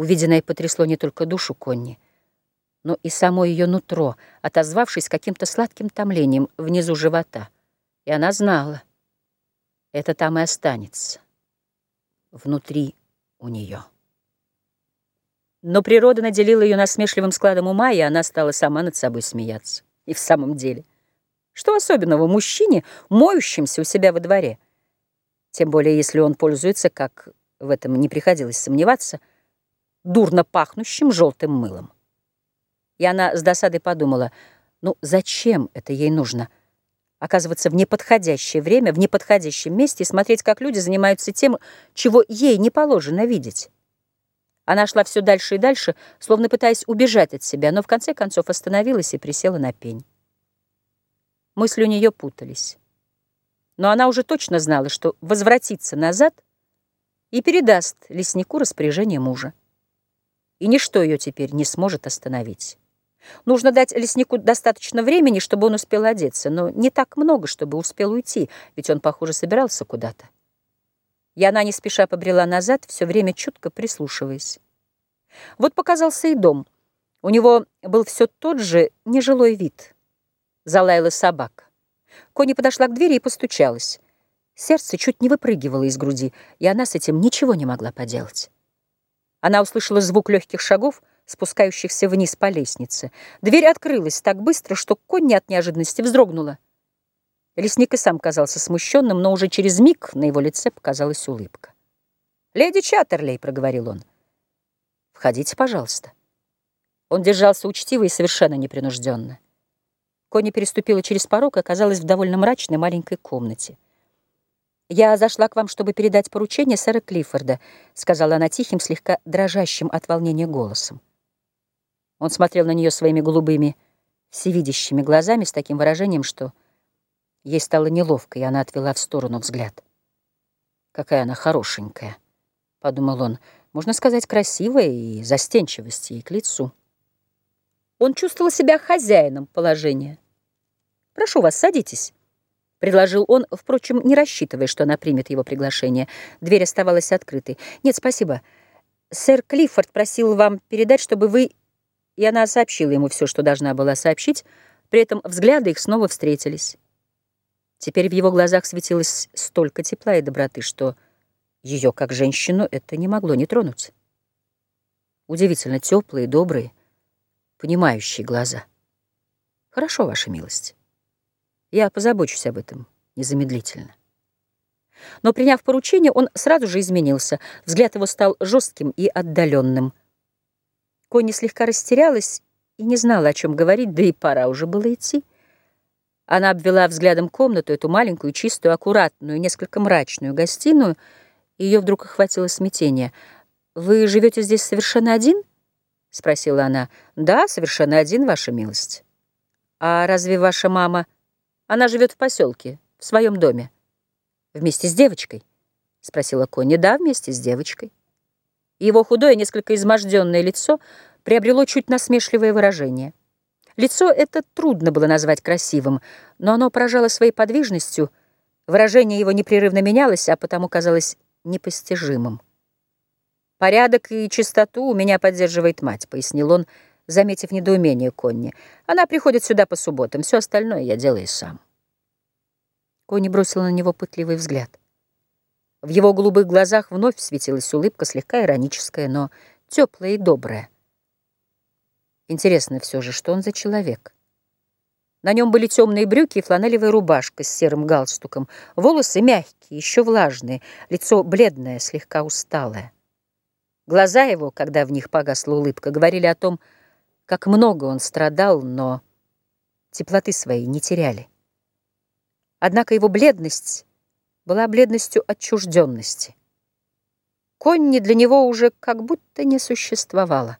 Увиденное потрясло не только душу Конни, но и само ее нутро, отозвавшись каким-то сладким томлением внизу живота. И она знала, это там и останется, внутри у нее. Но природа наделила ее насмешливым складом ума, и она стала сама над собой смеяться. И в самом деле, что особенного мужчине, моющимся у себя во дворе? Тем более, если он пользуется, как в этом не приходилось сомневаться, дурно пахнущим желтым мылом. И она с досадой подумала, ну зачем это ей нужно? Оказываться в неподходящее время, в неподходящем месте и смотреть, как люди занимаются тем, чего ей не положено видеть. Она шла все дальше и дальше, словно пытаясь убежать от себя, но в конце концов остановилась и присела на пень. Мысли у нее путались. Но она уже точно знала, что возвратится назад и передаст леснику распоряжение мужа. И ничто ее теперь не сможет остановить. Нужно дать леснику достаточно времени, чтобы он успел одеться, но не так много, чтобы успел уйти, ведь он, похоже, собирался куда-то. И она не спеша побрела назад, все время чутко прислушиваясь. Вот показался и дом. У него был все тот же нежилой вид. Залаяла собака. Кони подошла к двери и постучалась. Сердце чуть не выпрыгивало из груди, и она с этим ничего не могла поделать. Она услышала звук легких шагов, спускающихся вниз по лестнице. Дверь открылась так быстро, что Конни от неожиданности вздрогнула. Лесник и сам казался смущенным, но уже через миг на его лице показалась улыбка. «Леди Чаттерлей», — проговорил он, — «входите, пожалуйста». Он держался учтиво и совершенно непринужденно. Конни переступила через порог и оказалась в довольно мрачной маленькой комнате. «Я зашла к вам, чтобы передать поручение сэра Клиффорда», — сказала она тихим, слегка дрожащим от волнения голосом. Он смотрел на нее своими голубыми, всевидящими глазами с таким выражением, что Ей стало неловко, и она отвела в сторону взгляд. «Какая она хорошенькая», — подумал он, — «можно сказать, красивая и застенчивости ей к лицу». Он чувствовал себя хозяином положения. «Прошу вас, садитесь», — предложил он, впрочем, не рассчитывая, что она примет его приглашение. Дверь оставалась открытой. «Нет, спасибо. Сэр Клиффорд просил вам передать, чтобы вы...» И она сообщила ему все, что должна была сообщить, при этом взгляды их снова встретились. Теперь в его глазах светилось столько тепла и доброты, что ее, как женщину, это не могло не тронуть. Удивительно теплые, добрые, понимающие глаза. Хорошо, ваша милость. Я позабочусь об этом незамедлительно. Но, приняв поручение, он сразу же изменился. Взгляд его стал жестким и отдаленным. Конни слегка растерялась и не знала, о чем говорить, да и пора уже было идти. Она обвела взглядом комнату, эту маленькую, чистую, аккуратную, несколько мрачную гостиную, и ее вдруг охватило смятение. «Вы живете здесь совершенно один?» — спросила она. «Да, совершенно один, ваша милость». «А разве ваша мама...» «Она живет в поселке, в своем доме». «Вместе с девочкой?» — спросила Конни. «Да, вместе с девочкой». Его худое, несколько изможденное лицо приобрело чуть насмешливое выражение. Лицо это трудно было назвать красивым, но оно поражало своей подвижностью, выражение его непрерывно менялось, а потому казалось непостижимым. «Порядок и чистоту у меня поддерживает мать», — пояснил он, заметив недоумение Конни. «Она приходит сюда по субботам, все остальное я делаю сам». Конни бросила на него пытливый взгляд. В его голубых глазах вновь светилась улыбка, слегка ироническая, но теплая и добрая. Интересно все же, что он за человек? На нем были темные брюки и фланелевая рубашка с серым галстуком, волосы мягкие, еще влажные, лицо бледное, слегка усталое. Глаза его, когда в них погасла улыбка, говорили о том, как много он страдал, но теплоты своей не теряли. Однако его бледность была бледностью отчужденности. Конни для него уже как будто не существовала.